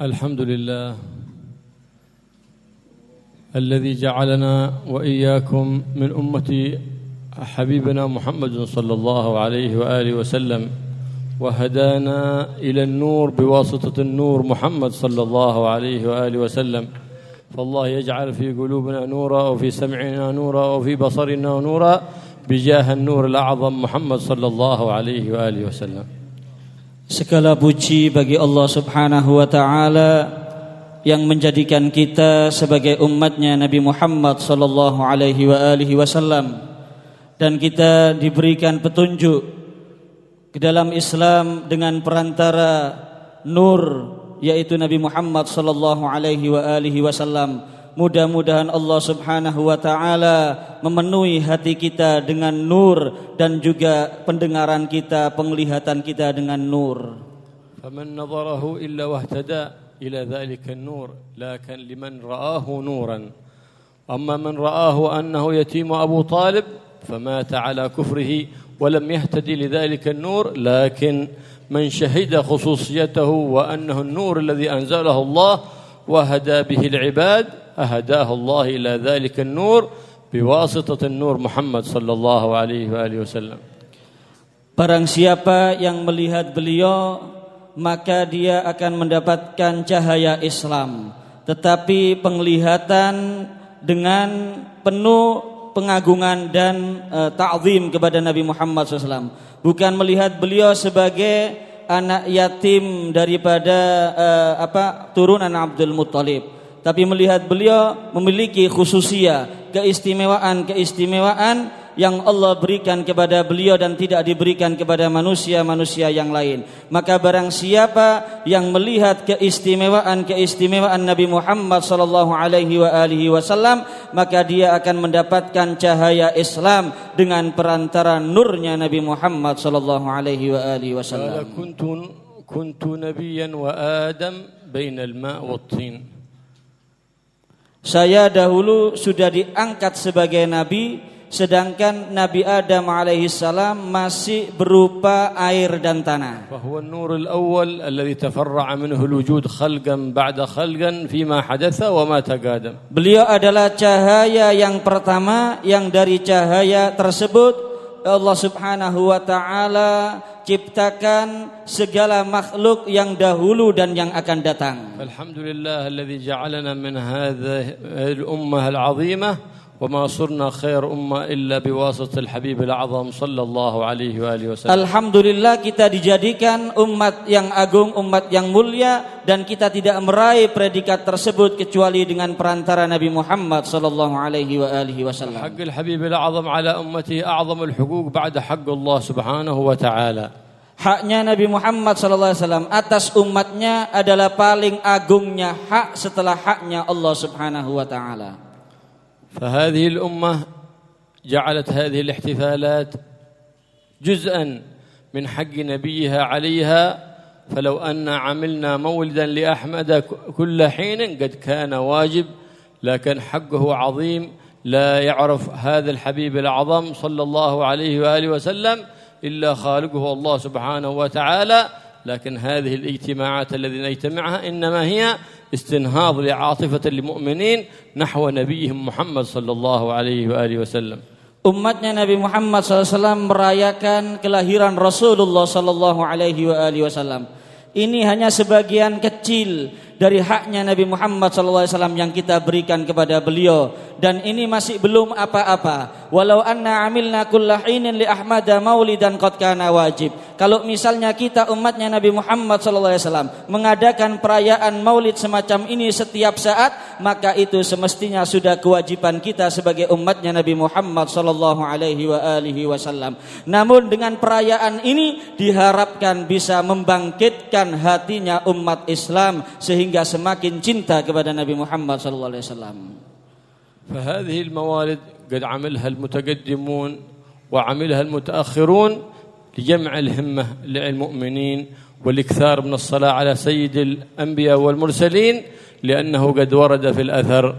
الحمد لله الذي جعلنا وإياكم من أمة حبيبنا محمد صلى الله عليه وآله وسلم وهدانا إلى النور بواسطة النور محمد صلى الله عليه وآله وسلم. فالله يجعل في قلوبنا نورا وفي سمعنا نورا وفي بصرنا نورا بجاه النور الأعظم محمد صلى الله عليه وآله وسلم. Segala puji bagi Allah Subhanahu wa taala yang menjadikan kita sebagai umatnya Nabi Muhammad sallallahu alaihi wa alihi wasallam. Dan kita diberikan petunjuk ke dalam Islam dengan perantara nur yaitu Nabi Muhammad sallallahu alaihi wa alihi wasallam Mudah-mudahan Allah Subhanahu wa taala memenuhi hati kita dengan nur dan juga pendengaran kita, penglihatan kita dengan nur. فمن نظره إلا واهتدى إلى ذلك النور لكن لمن رآه نورا أما من رآه أنه يتيم أبو طالب فمات على كفره ولم يهتدي لذلك النور لكن من شهد خصوصيته وأنه النور الذي أنزله الله وهدى به العباد أهداه الله إلى ذلك النور بواسطة النور محمد صلى الله عليه وآله وسلم Barang siapa yang melihat beliau maka dia akan mendapatkan cahaya Islam tetapi penglihatan dengan penuh pengagungan dan uh, ta'zim kepada Nabi Muhammad SAW bukan melihat beliau sebagai anak yatim daripada uh, apa turunan Abdul Muttalib tapi melihat beliau memiliki khususia, keistimewaan-keistimewaan yang Allah berikan kepada beliau dan tidak diberikan kepada manusia-manusia yang lain. Maka barang siapa yang melihat keistimewaan-keistimewaan Nabi Muhammad sallallahu alaihi wa alihi wasallam, maka dia akan mendapatkan cahaya Islam dengan perantara nurnya Nabi Muhammad sallallahu alaihi wa alihi wasallam. Kuntu kuntu nabiyyan wa Adam bainal ma' wat. Saya dahulu sudah diangkat sebagai nabi sedangkan Nabi Adam alaihissalam masih berupa air dan tanah. فهو النور الأول الذي تفرع منه الوجود خلقا بعد خلقا فيما حدث وما تقادم. Beliau adalah cahaya yang pertama yang dari cahaya tersebut Allah Subhanahu wa taala ciptakan segala makhluk yang dahulu dan yang akan datang. Alhamdulillah alladzi ja'alana min hadhihi al-ummah al-'azimah وما صرنا خير أمة إلا بواسطة الحبيب الأعظم صلى الله عليه وآله وسلم Alhamdulillah kita dijadikan umat yang agung, umat yang mulia dan kita tidak meraih predikat tersebut kecuali dengan perantara Nabi Muhammad sallallahu alaihi wa alihi wasallam. حق الحبيب الأعظم على أمته أعظم الحقوق بعد حق الله سبحانه وتعالى Haknya Nabi Muhammad sallallahu alaihi wasallam atas umatnya adalah paling agungnya hak setelah haknya Allah Subhanahu wa taala. فهذه الأمة جعلت هذه الاحتفالات جزءا من حق نبيها عليها فلو أن عملنا مولدا لأحمد كل حين قد كان واجب لكن حقه عظيم لا يعرف هذا الحبيب الأعظم صلى الله عليه وآله وسلم إلا خالقه الله سبحانه وتعالى. لكن هذه الاجتماعات الذي نجتمعها إنما هي استنهاض لعاطفة المؤمنين نحو نبيهم محمد صلى الله عليه وآله وسلم Umatnya Nabi Muhammad SAW merayakan kelahiran Rasulullah Sallallahu Alaihi Wasallam. Ini hanya sebagian kecil dari haknya Nabi Muhammad SAW yang kita berikan kepada beliau dan ini masih belum apa-apa walau anna amilna kullahinin li ahmada maulidan qad kana wajib kalau misalnya kita umatnya Nabi Muhammad SAW mengadakan perayaan maulid semacam ini setiap saat maka itu semestinya sudah kewajiban kita sebagai umatnya Nabi Muhammad sallallahu alaihi wa alihi wasallam namun dengan perayaan ini diharapkan bisa membangkitkan hatinya umat Islam sehingga sehingga semakin cinta kepada Nabi Muhammad sallallahu alaihi wasallam. فهذه الموالد قد عملها المتقدمون وعملها المتأخرون لجمع الهمة للمؤمنين والإكثار من الصلاة على سيد الأنبياء والمرسلين لأنه قد ورد في الأثر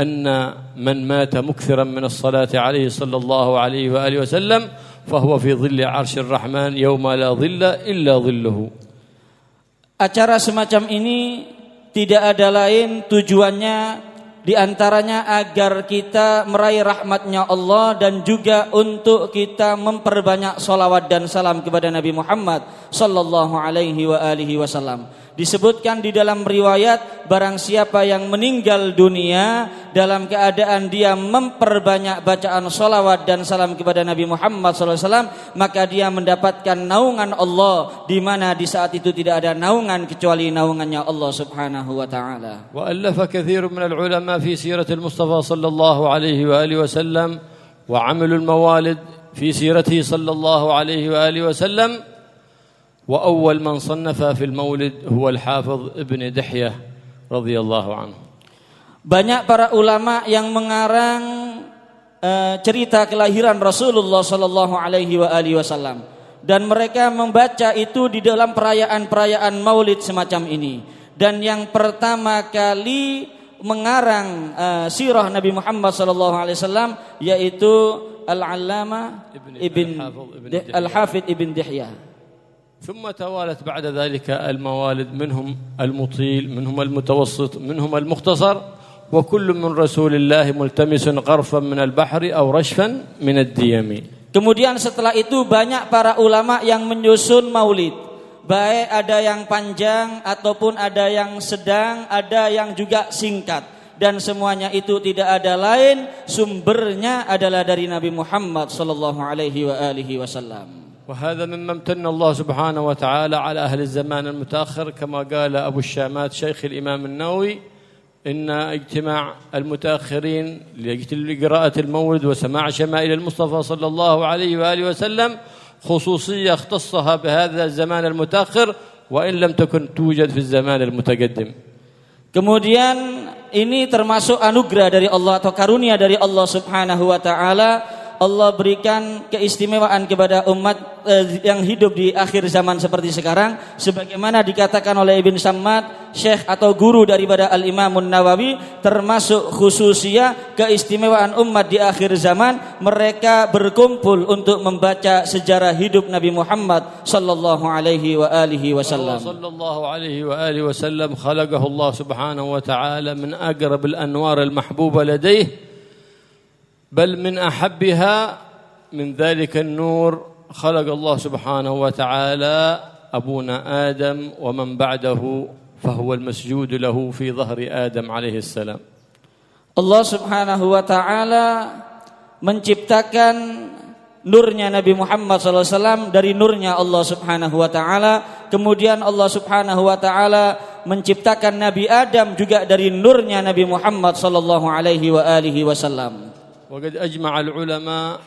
أن من مات مكثرا من الصلاة عليه صلى الله عليه وآله وسلم فهو في ظل عرش الرحمن يوم لا ظل إلا ظله. Acara semacam ini tidak ada lain tujuannya di antaranya agar kita meraih rahmatnya Allah dan juga untuk kita memperbanyak salawat dan salam kepada Nabi Muhammad sallallahu alaihi wasallam. Disebutkan di dalam riwayat barang siapa yang meninggal dunia dalam keadaan dia memperbanyak bacaan solawat dan salam kepada Nabi Muhammad SAW maka dia mendapatkan naungan Allah di mana di saat itu tidak ada naungan kecuali naungannya Allah Subhanahu wa taala. Wa allafa katsir min al-ulama fi siratil Mustafa sallallahu alaihi wa alihi wasallam wa 'amalu al-mawalid fi siratihi sallallahu alaihi wa alihi wasallam وأول من صنف في المولد هو الحافظ ابن دحية رضي الله عنه Banyak para ulama yang mengarang uh, cerita kelahiran Rasulullah Sallallahu Alaihi Wasallam dan mereka membaca itu di dalam perayaan-perayaan Maulid semacam ini. Dan yang pertama kali mengarang uh, sirah Nabi Muhammad Sallallahu Alaihi Wasallam yaitu Al-Allama Ibn Al-Hafidh Ibn Dihya. ثم توالت بعد ذلك الموالد منهم المطيل منهم المتوسط منهم المختصر وكل من رسول الله ملتمس غرفا من البحر أو رشفا من الديم Kemudian setelah itu banyak para ulama yang menyusun maulid. Baik ada yang panjang ataupun ada yang sedang, ada yang juga singkat. Dan semuanya itu tidak ada lain sumbernya adalah dari Nabi Muhammad sallallahu alaihi wa alihi wasallam. وهذا مما امتن الله سبحانه وتعالى على أهل الزمان المتأخر كما قال أبو الشامات شيخ الإمام النووي إن اجتماع المتأخرين لقراءة المولد وسماع شمائل المصطفى صلى الله عليه وآله وسلم خصوصية اختصها بهذا الزمان المتأخر وإن لم تكن توجد في الزمان المتقدم. Kemudian ini termasuk anugerah dari Allah atau karunia dari Allah Subhanahu wa taala. Allah berikan keistimewaan kepada umat eh, yang hidup di akhir zaman seperti sekarang. Sebagaimana dikatakan oleh Ibn Sammad syekh atau guru daripada Al-Imam Nawawi termasuk khususia keistimewaan umat di akhir zaman mereka berkumpul untuk membaca sejarah hidup Nabi Muhammad sallallahu alaihi wa alihi wasallam. Sallallahu alaihi wa alihi wasallam khalaqahu Allah subhanahu wa ta'ala min aqrab al-anwar al-mahbuba ladayhi بل من احبها من ذلك النور خلق الله سبحانه وتعالى ابونا آدم ومن بعده فهو المسجود له في ظهر آدم عليه السلام Allah Subhanahu wa taala menciptakan nurnya Nabi Muhammad SAW dari nurnya Allah Subhanahu wa taala kemudian Allah Subhanahu wa taala menciptakan Nabi Adam juga dari nurnya Nabi Muhammad sallallahu alaihi wa وقد أجمع العلماء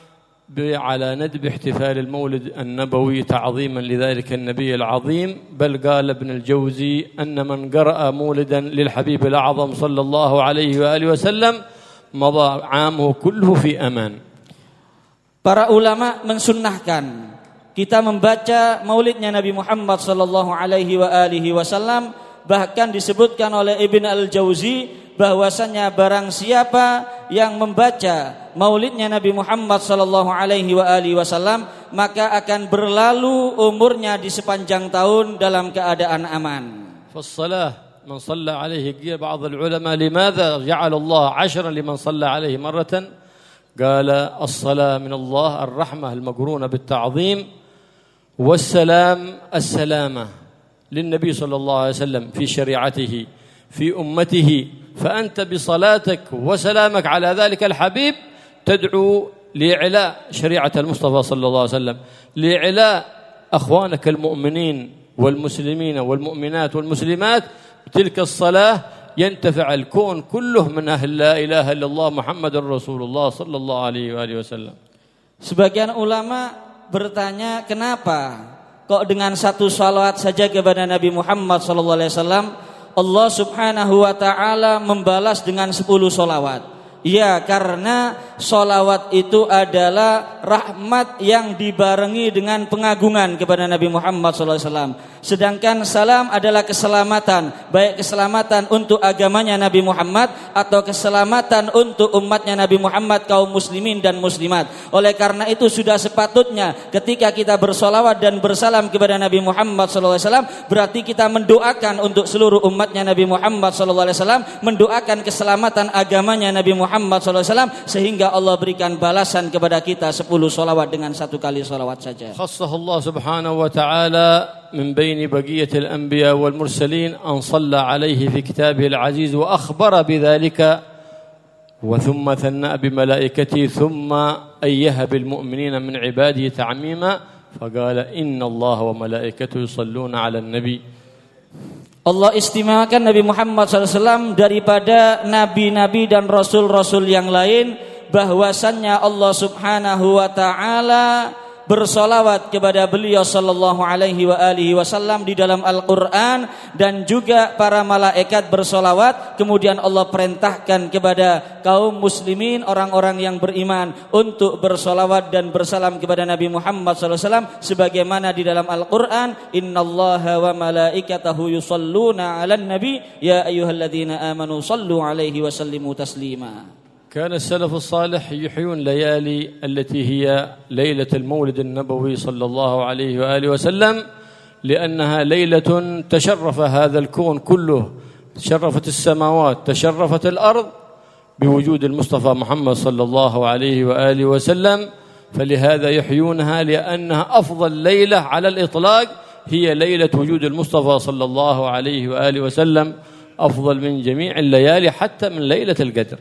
على ندب احتفال المولد النبوي تعظيما لذلك النبي العظيم بل قال ابن الجوزي أن من قرأ مولدا للحبيب الأعظم صلى الله عليه وآله وسلم مضى عامه كله في أمان. Para ulama mensunnahkan kita membaca maulidnya Nabi Muhammad sallallahu alaihi wa alihi wasallam bahkan disebutkan oleh Ibn Al-Jauzi bahwasanya barang siapa yang membaca maulidnya Nabi Muhammad sallallahu alaihi wa alihi wasallam maka akan berlalu umurnya di sepanjang tahun dalam keadaan aman. Fassalah man shalla alaihi qila ba'd al-ulama limadha ja'ala Allah 'ashra liman shalla alaihi marratan qala as-salah min Allah ar-rahmah al-magruna bit-ta'zim was-salam as-salamah للنبي صلى الله عليه وسلم في شريعته في أمته. فأنت بصلاتك وسلامك على ذلك الحبيب تدعو لإعلاء شريعة المصطفى صلى الله عليه وسلم لإعلاء أخوانك المؤمنين والمسلمين والمؤمنات والمسلمات. بتلك الصلاة ينتفع الكون كله من أهل لا إله إلا الله محمد رسول الله صلى الله عليه وآله وسلم. Sebagian ulama bertanya kenapa? Kok dengan satu salawat saja kepada Nabi Muhammad sallallahu alaihi wasallam Allah Subhanahu wa taala membalas dengan 10 solawat. Ya, karena solawat itu adalah rahmat yang dibarengi dengan pengagungan kepada Nabi Muhammad SAW. Sedangkan salam adalah keselamatan, baik keselamatan untuk agamanya Nabi Muhammad atau keselamatan untuk umatnya Nabi Muhammad kaum muslimin dan muslimat. Oleh karena itu sudah sepatutnya ketika kita bersolawat dan bersalam kepada Nabi Muhammad SAW berarti kita mendoakan untuk seluruh umatnya Nabi Muhammad SAW mendoakan keselamatan agamanya Nabi Muhammad SAW sehingga Allah berikan balasan kepada kita 10 solawat dengan satu kali solawat saja. Allah subhanahu wa ta'ala من بين بقية الأنبياء والمرسلين أن صلى عليه في كتابه العزيز وأخبر بذلك وثم ثنى بملائكته ثم أيه بالمؤمنين من عباده تعميما فقال إن الله وملائكته يصلون على النبي Allah istimewakan Nabi Muhammad SAW daripada nabi-nabi dan rasul-rasul yang lain bahwasannya Allah Subhanahu wa taala bersolawat kepada beliau sallallahu alaihi wa alihi wasallam di dalam Al-Qur'an dan juga para malaikat bersolawat. Kemudian Allah perintahkan kepada kaum muslimin orang-orang yang beriman untuk bersolawat dan bersalam kepada Nabi Muhammad SAW sebagaimana di dalam Al-Qur'an innallaha wa malaikatahu yusalluna 'alan nabi. Ya ayyuhalladzina amanu sallu alaihi wa taslima كان السلف الصالح يحيون ليالي التي هي ليلة المولد النبوي صلى الله عليه وآله وسلم لأنها ليلة تشرف هذا الكون كله تشرفت السماوات تشرفت الأرض بوجود المصطفى محمد صلى الله عليه وآله وسلم فلهذا يحيونها لأنها أفضل ليلة على الإطلاق هي ليلة وجود المصطفى صلى الله عليه وآله وسلم أفضل من جميع الليالي حتى من ليلة القدر.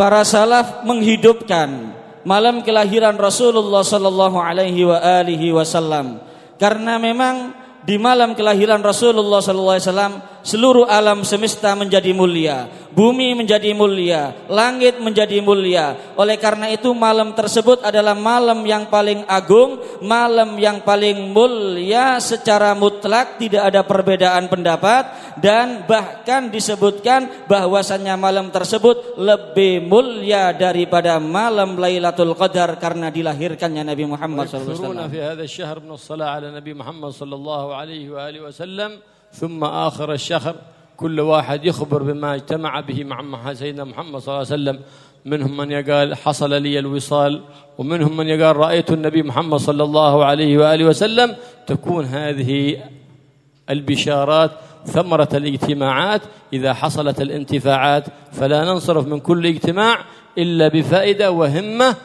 Para salaf menghidupkan malam kelahiran Rasulullah sallallahu alaihi wa alihi wasallam. Karena memang di malam kelahiran Rasulullah sallallahu alaihi wasallam seluruh alam semesta menjadi mulia, bumi menjadi mulia, langit menjadi mulia. Oleh karena itu malam tersebut adalah malam yang paling agung, malam yang paling mulia secara mutlak, tidak ada perbedaan pendapat dan bahkan disebutkan bahwasannya malam tersebut lebih mulia daripada malam Lailatul Qadar karena dilahirkannya Nabi Muhammad sallallahu alaihi wasallam. ثم آخر الشهر كل واحد يخبر بما اجتمع به مع سيدنا محمد صلى الله عليه وسلم. منهم من يقال حصل لي الوصال ومنهم من يقال رأيت النبي محمد صلى الله عليه وآله وسلم تكون هذه البشارات ثمرة الاجتماعات. إذا حصلت الانتفاعات فلا ننصرف من كل اجتماع إلا بفائدة وهمة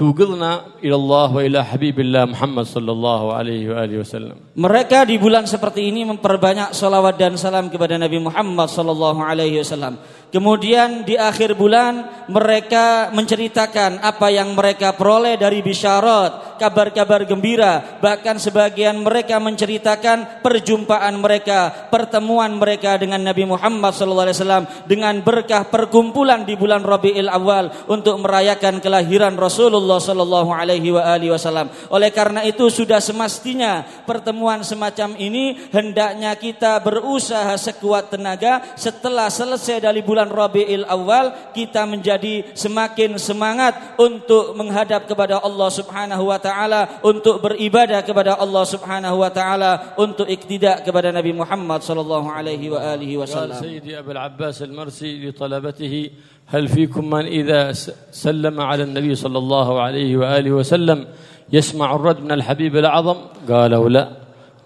Tugilna ilallah wa ila habibillah Muhammad sallallahu alaihi wa wasallam. Mereka di bulan seperti ini memperbanyak salawat dan salam kepada Nabi Muhammad sallallahu alaihi wasallam. Kemudian di akhir bulan mereka menceritakan apa yang mereka peroleh dari bisyarat, kabar-kabar gembira, bahkan sebagian mereka menceritakan perjumpaan mereka, pertemuan mereka dengan Nabi Muhammad sallallahu alaihi wasallam dengan berkah perkumpulan di bulan Rabiul Awal untuk merayakan kelahiran Rasulullah SAW. Oleh karena itu sudah semestinya pertemuan semacam ini hendaknya kita berusaha sekuat tenaga setelah selesai dari bulan Rabiul Awal kita menjadi semakin semangat untuk menghadap kepada Allah Subhanahu wa taala, untuk beribadah kepada Allah Subhanahu wa taala, untuk iktidak kepada Nabi Muhammad sallallahu alaihi wasallam. Sayyidi Abu Abbas Al-Marsi li talabatihi هل فيكم من إذا سلم على النبي صلى الله عليه وآله وسلم يسمع الرد من الحبيب الأعظم قالوا لا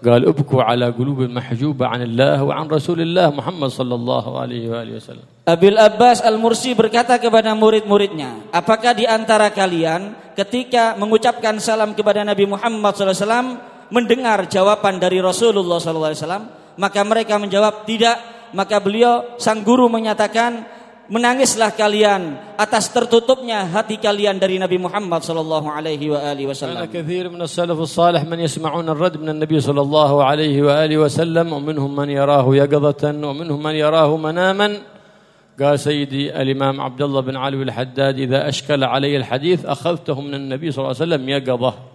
قال ابكوا على قلوب محجوبة عن الله وعن رسول الله الله عليه وآله وسلم Abil Abbas Al-Mursi berkata kepada murid-muridnya, apakah di antara kalian ketika mengucapkan salam kepada Nabi Muhammad SAW mendengar jawaban dari Rasulullah SAW? Maka mereka menjawab tidak. Maka beliau sang guru menyatakan menangislah kalian atas tertutupnya hati kalian dari Nabi Muhammad sallallahu alaihi wa alihi wasallam. Ada كثير من السلف الصالح من يسمعون الرد من النبي صلى الله عليه واله وسلم ومنهم من يراه يقظة ومنهم من يراه مناما. قال سيدي الامام عبد الله بن علي الحداد اذا اشكل علي الحديث اخذته من النبي صلى الله عليه وسلم يقظه.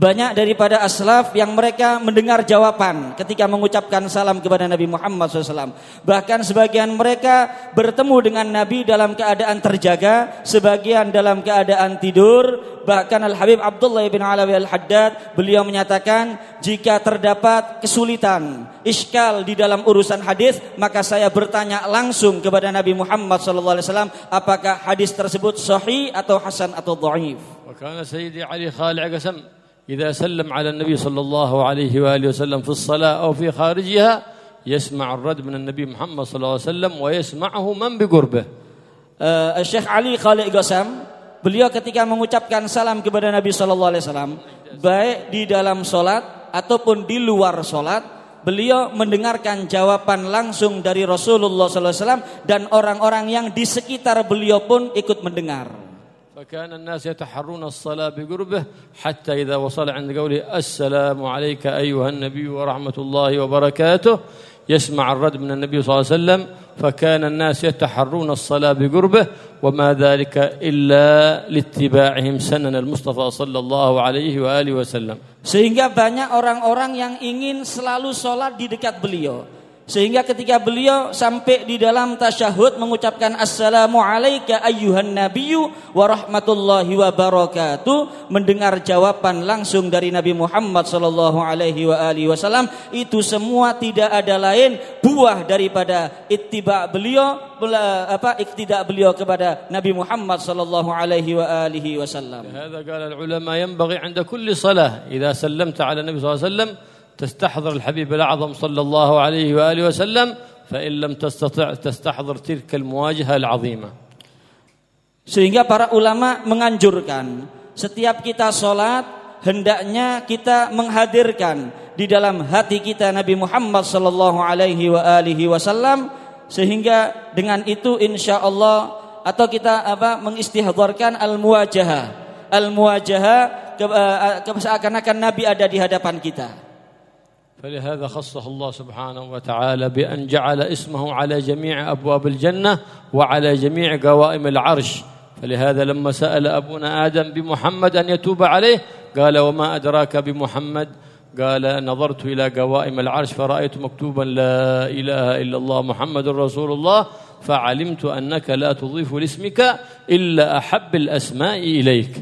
Banyak daripada aslaf yang mereka mendengar jawaban ketika mengucapkan salam kepada Nabi Muhammad SAW. Bahkan sebagian mereka bertemu dengan Nabi dalam keadaan terjaga, sebagian dalam keadaan tidur. Bahkan Al Habib Abdullah bin Alawi Al Haddad beliau menyatakan jika terdapat kesulitan, iskal di dalam urusan hadis, maka saya bertanya langsung kepada Nabi Muhammad SAW apakah hadis tersebut sahih atau hasan atau dhaif. Wa kana Sayyidi Ali Khali' إذا سلم على النبي صلى الله عليه وآله وسلم في الصلاة أو في خارجها يسمع الرد من النبي محمد صلى الله عليه وسلم ويسمعه من بقربه uh, Syekh Ali Khalid Gosam beliau ketika mengucapkan salam kepada Nabi Shallallahu Alaihi Wasallam baik di dalam solat ataupun di luar solat beliau mendengarkan jawaban langsung dari Rasulullah Sallallahu Alaihi Wasallam dan orang-orang yang di sekitar beliau pun ikut mendengar. فكان الناس يتحرون الصلاة بقربه حتى إذا وصل عند قوله السلام عليك أيها النبي ورحمة الله وبركاته يسمع الرد من النبي صلى الله عليه وسلم فكان الناس يتحرون الصلاة بقربه وما ذلك إلا لاتباعهم سنن المصطفى صلى الله عليه وآله وسلم. sehingga banyak orang-orang yang ingin selalu sholat di dekat beliau. Sehingga ketika beliau sampai di dalam tasyahud mengucapkan assalamu alayka ayyuhan nabiyyu wa rahmatullahi wa barakatuh mendengar jawaban langsung dari Nabi Muhammad sallallahu alaihi wa alihi wasallam itu semua tidak ada lain buah daripada ittiba beliau apa iktidak beliau kepada Nabi Muhammad sallallahu alaihi wa alihi wasallam. Hadza qala al ulama yanbaghi 'inda kulli salah idza sallamta 'ala Nabi sallallahu alaihi wasallam تستحضر الحبيب الأعظم صلى الله عليه وآله وسلم فإن لم تستطع تستحضر تلك المواجهة العظيمة Sehingga para ulama menganjurkan setiap kita sholat hendaknya kita menghadirkan di dalam hati kita Nabi Muhammad sallallahu alaihi wa alihi wasallam sehingga dengan itu insya Allah atau kita apa mengistihadarkan al muwajahah al muwajahah ke, seakan-akan Nabi ada di hadapan kita. فلهذا خصه الله سبحانه وتعالى بأن جعل اسمه على جميع أبواب الجنة وعلى جميع قوائم العرش. فلهذا لما سأل أبونا آدم بمحمد أن يتوب عليه قال وما أدراك بمحمد؟ قال نظرت إلى قوائم العرش فرأيت مكتوبا لا إله إلا الله محمد رسول الله فعلمت أنك لا تضيف لاسمك إلا أحب الأسماء إليك.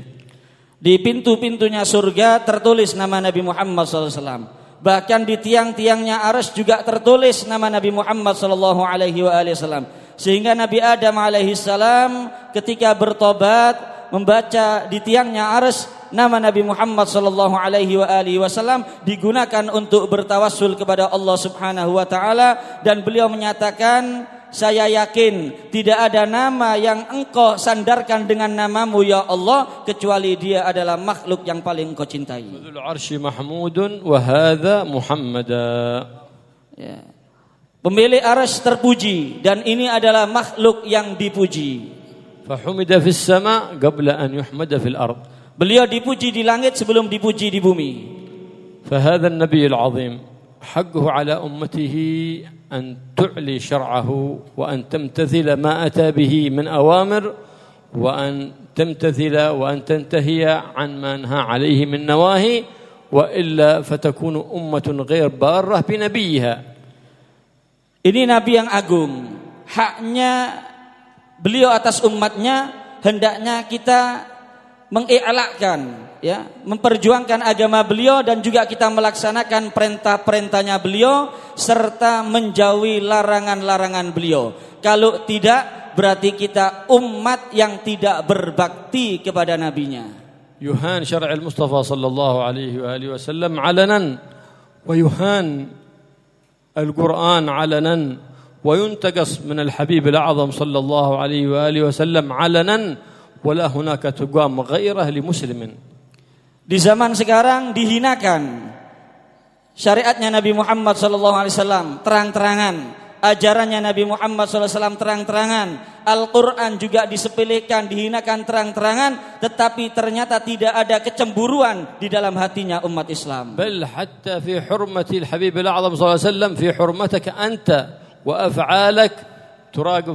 Di pintu-pintunya surga tertulis nama Nabi Muhammad SAW. Bahkan di tiang-tiangnya aras juga tertulis nama Nabi Muhammad sallallahu alaihi wasallam. Sehingga Nabi Adam alaihi salam ketika bertobat membaca di tiangnya aras nama Nabi Muhammad sallallahu alaihi wasallam digunakan untuk bertawassul kepada Allah Subhanahu wa taala dan beliau menyatakan saya yakin tidak ada nama yang engkau sandarkan dengan namamu ya Allah kecuali dia adalah makhluk yang paling engkau cintai. arsy mahmudun ya. Pemilik arsy terpuji dan ini adalah makhluk yang dipuji. Fahumida fis sama qabla an yuhmada fil ard. Beliau dipuji di langit sebelum dipuji di bumi. Fahadha an-nabiy azim. حقه على أمته أن تعلي شرعه وأن تمتثل ما أتى به من أوامر وأن تمتثل وأن تنتهي عن ما نهى عليه من نواهي وإلا فتكون أمة غير بارة بنبيها Ini Nabi yang agung. Haknya beliau atas umatnya hendaknya kita mengi'lakan ya, memperjuangkan agama beliau dan juga kita melaksanakan perintah-perintahnya beliau serta menjauhi larangan-larangan beliau. Kalau tidak berarti kita umat yang tidak berbakti kepada nabinya. يهان شرع المصطفى صلى الله عليه واله وسلم علنا ويهان القران علنا وينتقص من الحبيب الاعظم صلى الله عليه واله وسلم علنا wala hunaka tuqam ghairah li muslimin. Di zaman sekarang dihinakan syariatnya Nabi Muhammad sallallahu alaihi wasallam terang-terangan, ajarannya Nabi Muhammad sallallahu alaihi wasallam terang-terangan, Al-Qur'an juga disepelekan, dihinakan terang-terangan, tetapi ternyata tidak ada kecemburuan di dalam hatinya umat Islam. Bal hatta fi hurmatil al-Habib al-A'zam sallallahu alaihi wasallam fi hurmataka anta wa af'alak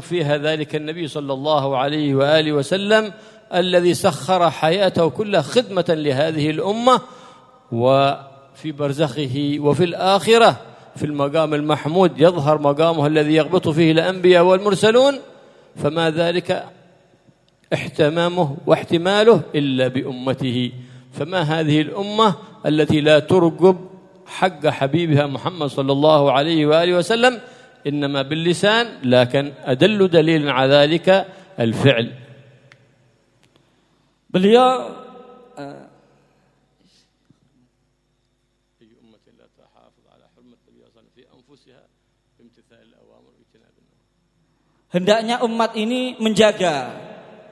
fiha dhalika an-nabi sallallahu alaihi wa alihi wa sallam الذي سخر حياته كلها خدمة لهذه الأمة وفي برزخه وفي الآخرة في المقام المحمود يظهر مقامه الذي يغبط فيه الأنبياء والمرسلون فما ذلك احتمامه واحتماله إلا بأمته. فما هذه الأمة التي لا ترقب حق حبيبها محمد صلى الله عليه وآله وسلم إنما باللسان لكن أدل دليل على ذلك الفعل Beliau uh, hendaknya umat ini menjaga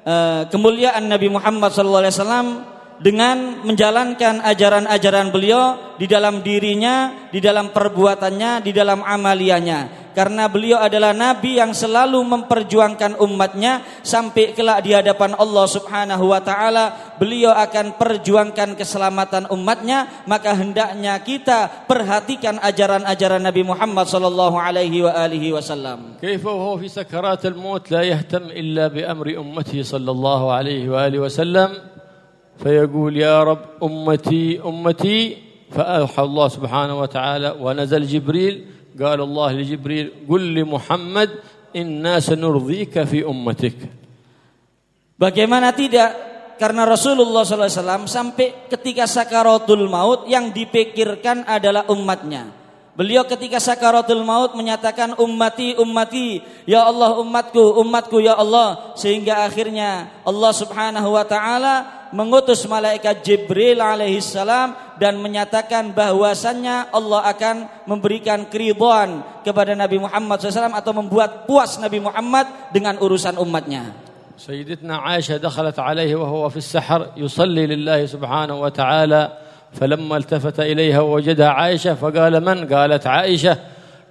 uh, kemuliaan Nabi Muhammad SAW dengan menjalankan ajaran-ajaran beliau di dalam dirinya, di dalam perbuatannya, di dalam amaliannya. Karena beliau adalah nabi yang selalu memperjuangkan umatnya sampai kelak di hadapan Allah Subhanahu wa taala, beliau akan perjuangkan keselamatan umatnya, maka hendaknya kita perhatikan ajaran-ajaran Nabi Muhammad sallallahu alaihi wa alihi wasallam. كيف وهو في سكرات الموت لا يهتم إلا بأمر أمته صلى الله عليه وآله وسلم فيقول يا رب أمتي أمتي فأوحى الله سبحانه وتعالى ونزل جبريل قال الله لجبريل قل لمحمد إنا سنرضيك في أمتك Bagaimana tidak karena Rasulullah SAW sampai ketika sakaratul maut yang dipikirkan adalah umatnya. Beliau ketika sakaratul maut menyatakan ummati ummati ya Allah umatku umatku ya Allah sehingga akhirnya Allah Subhanahu wa taala mengutus malaikat Jibril alaihissalam dan menyatakan bahwasannya Allah akan memberikan keridhaan kepada Nabi Muhammad SAW atau membuat puas Nabi Muhammad dengan urusan umatnya. سيدتنا عائشة دخلت عليه وهو في السحر يصلي لله سبحانه وتعالى فلما التفت إليها ووجدها عائشة فقال من؟ قالت عائشة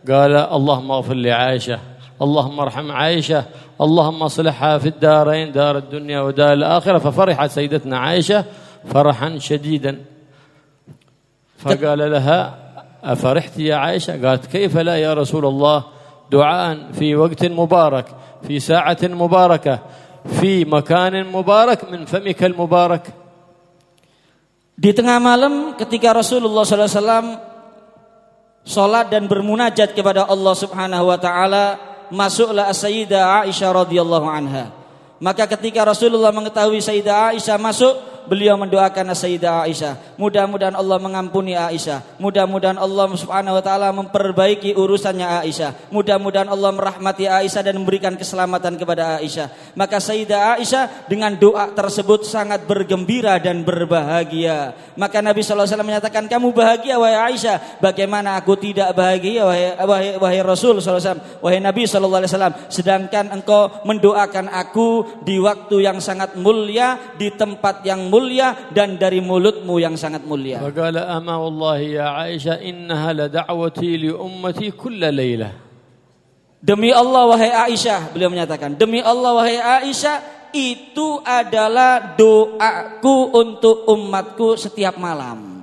قال اللهم اغفر لعائشة اللهم ارحم عائشة اللهم اصلحها في الدارين دار الدنيا ودار الآخرة. ففرحت سيدتنا عائشة فرحا شديدا. فقال لها أفرحت يا عائشة؟ قالت كيف لا يا رسول الله؟ دعاء في وقت مبارك في ساعة مباركة في مكان مبارك من فمك المبارك. Di tengah malam ketika Rasulullah SAW sholat dan bermunajat kepada Allah Subhanahu Wa Taala masuklah Sayyidah Aisyah radhiyallahu anha. Maka ketika Rasulullah mengetahui Sayyidah Aisyah masuk, beliau mendoakan Sayyidah Aisyah. Mudah-mudahan Allah mengampuni Aisyah. Mudah-mudahan Allah Subhanahu wa taala memperbaiki urusannya Aisyah. Mudah-mudahan Allah merahmati Aisyah dan memberikan keselamatan kepada Aisyah. Maka Sayyidah Aisyah dengan doa tersebut sangat bergembira dan berbahagia. Maka Nabi SAW menyatakan, "Kamu bahagia wahai Aisyah, bagaimana aku tidak bahagia wahai wahai, wahai Rasul SAW, wahai Nabi SAW, sedangkan engkau mendoakan aku di waktu yang sangat mulia, di tempat yang mulia mulia dan dari mulutmu yang sangat mulia. Faqala ama wallahi ya Aisyah innaha la da'wati li ummati kulla lailah. Demi Allah wahai Aisyah, beliau menyatakan, demi Allah wahai Aisyah, itu adalah doaku untuk umatku setiap malam.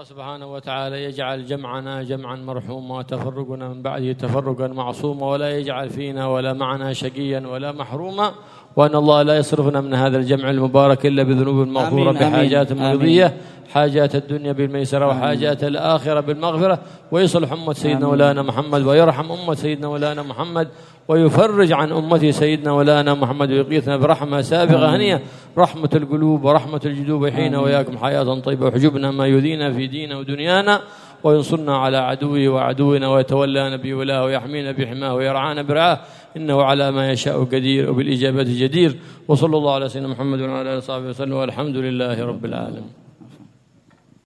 الله سبحانه وتعالى يجعل جمعنا جمعا مرحوما وتفرقنا من بعده تفرقا معصوما ولا يجعل فينا ولا معنا شقيا ولا محروما وأن الله لا يصرفنا من هذا الجمع المبارك إلا بذنوب مغفورة بحاجات آمين. حاجات الدنيا بالميسرة وحاجات الآخرة بالمغفرة ويصلح أمة سيدنا مولانا محمد ويرحم أمة سيدنا مولانا محمد ويفرج عن أمته سيدنا مولانا محمد ويقيثنا برحمة سابقة هنية. رحمة القلوب ورحمة الجدوب حين وياكم حياة طيبة وحجبنا ما يذينا في ديننا ودنيانا وينصرنا على عدوه وعدونا ويتولانا بولاه ويحمينا بحماه ويرعانا برعاه. إنه على ما يشاء قدير وبالإجابة جدير. وصلى الله على سيدنا محمد وعلى آله وصحبه وسلم والحمد لله رب العالمين.